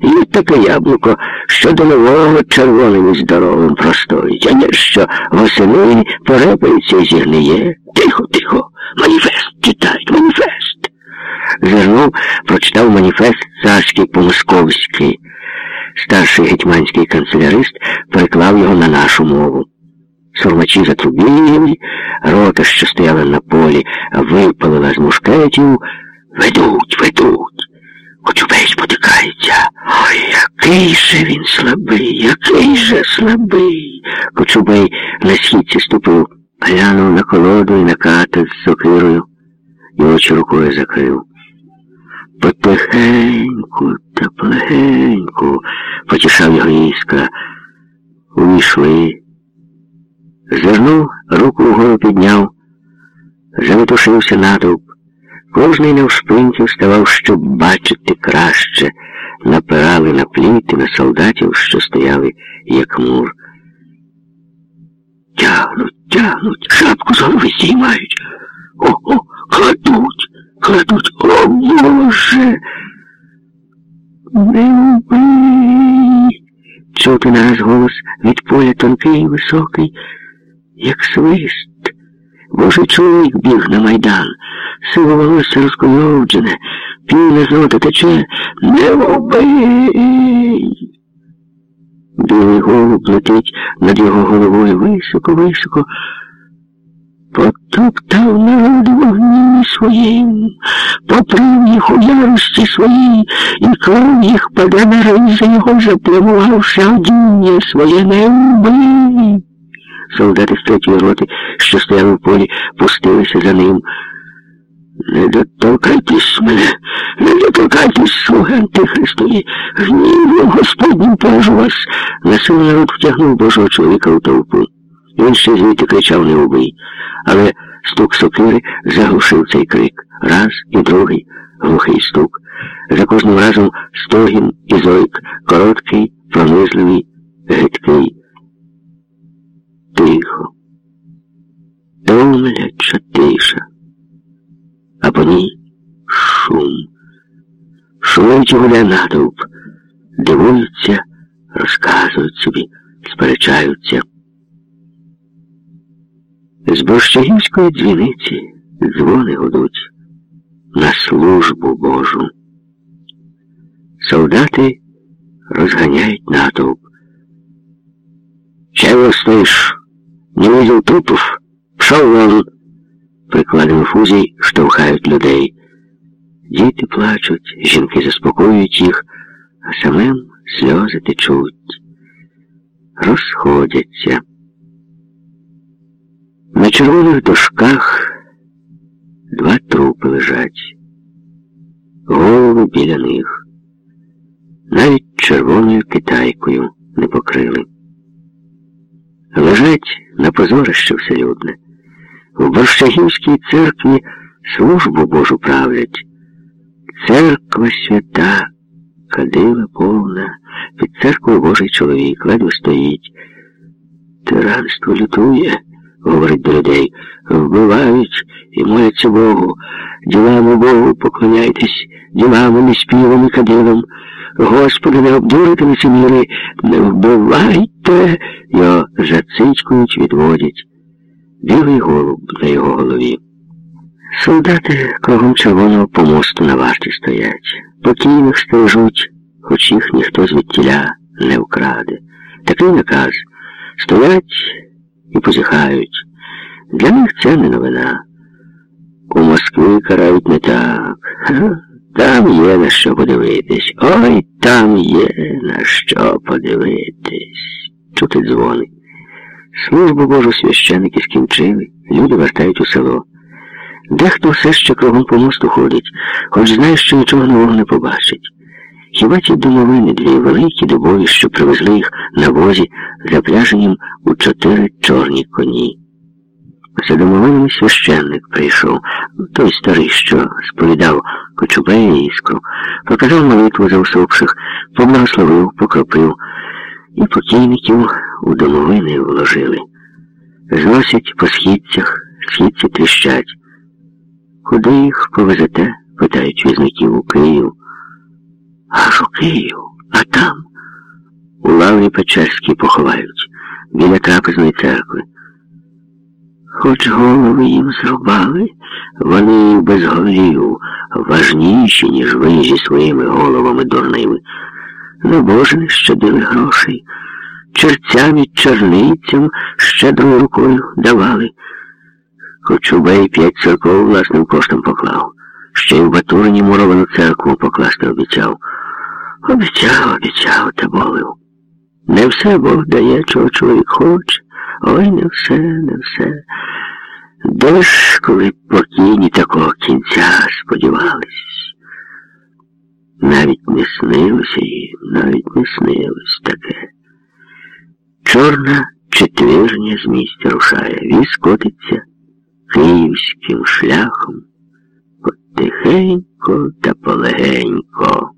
І таке яблуко, що до нового червоним і здоровим простоїть, а не що восени порепається і зігниє. Тихо, тихо, маніфест читають, маніфест. Зернув, прочитав маніфест царський по-московськи. Старший гетьманський канцелярист переклав його на нашу мову. Сурмачі затрубіли, рота, що стояла на полі, випалила з мушкетів. Ведуть, ведуть. Кочубей спотикається. Ой, який же він слабий, який же слабий. Кочубей на східці ступив, глянув на колоду і на ката з сокирою і очі рукою закрив. Потихеньку та полегеньку, потішав його іскра. Увійшли. Звернув, руку вгору підняв, заметушився натовп. Кожний навшпиньки вставав, щоб бачити краще, напирали на пліти на солдатів, що стояли, як мур. Тягнуть, тягнуть, шапку з голови здіймають. О, о, кладуть, кладуть, о Боже. Не вбий. Чути нараз голос від поля тонкий і високий, як свист. Божий чоловік біг на майдан, сиве волосся розкойовджене, півне золото тече, не вбий. Білий голуб летить над його головою високо, високо. Потоптав народ вогні своїм, поприв їх у ярості своїй, і кров їх паде на ризи його, заплямувавши одіння своє не вбий. Солдати з третьої роти, що стояли в полі, пустилися за ним. Не доторкайтесь мене, не доторкайтесь, слуги Антихристові, гнівом Господнім поражу вас. Насилу народ втягнув Божого чоловіка у толпу. Він ще звідти кричав не убий, але стук сокири заглушив цей крик. Раз і другий глухий стук. За кожним разом стогін і зойк, короткий, пронизливий, гидкий. Тихо. Домляча тиша. А по ній шум. Шумить гуля натовп, дивуються, розказують собі, сперечаються. З Борщагівської дзвіниці дзвони гудуть на службу Божу. Солдати розганяють натовп. Чего стоишь? Не видел трупов? Пшов вон. Прикладами фузій штовхають людей. Діти плачуть, жінки заспокоюють їх, а самим сльози течуть, розходяться. На червоних дошках два трупи лежать, голови біля них. Навіть червоною китайкою не покрили. Лежать на позорище вселюдне. В Борщагівській церкві службу Божу правлять. Церква свята, кадила повна, під церквою Божий чоловік ледве стоїть. Тиранство лютує говорить до людей, вбивають і моляться Богу. Ділами Богу поклоняйтесь, ділами, не співом і кадилом. Господи, не обдурите лицеміри, не вбивайте, його зацичкують, відводять. Білий голуб на його голові. Солдати кругом червоного помосту на варті стоять. Покійних стережуть, хоч їх ніхто звідтіля не вкраде. Такий наказ. Стоять і позіхають. Для них це не новина. У Москві карають не так. Там є на що подивитись. Ой, там є на що подивитись. Чути дзвони. Службу Божу священики скінчили, люди вертають у село. Дехто все ще кругом по мосту ходить, хоч знає, що нічого нового не побачить. Хіба ті домовини дві великі дубові, що привезли їх на возі, запряженім у чотири чорні коні. За домовинами священник прийшов, той старий, що сповідав Кочубея іскру, показав молитву за усопших, поблагословив, покропив, і покійників у домовини вложили. Зносять по східцях, східці тріщать. Куди їх повезете? питають візників у Київ. Аж у Київ, А там у лаврі Печерській поховають біля трапезної церкви. Хоч голови їм зрубали, вони без голів важніші, ніж ви зі своїми головами дурними. Набожни щадили грошей, черцям і черницям щедрою рукою давали. Кочубей п'ять церков власним коштом поклав. Ще й в Батурині муровану церкву покласти обіцяв. Обіцяв, обіцяв та болив. Не все Бог дає, чого чоловік хоче. Ой, не все, не все. Де ж, коли покійні такого кінця сподівались? Навіть не снилося їй, навіть не снилось таке. Чорна четвірня з місця рушає, віз котиться київським шляхом, потихенько та полегенько.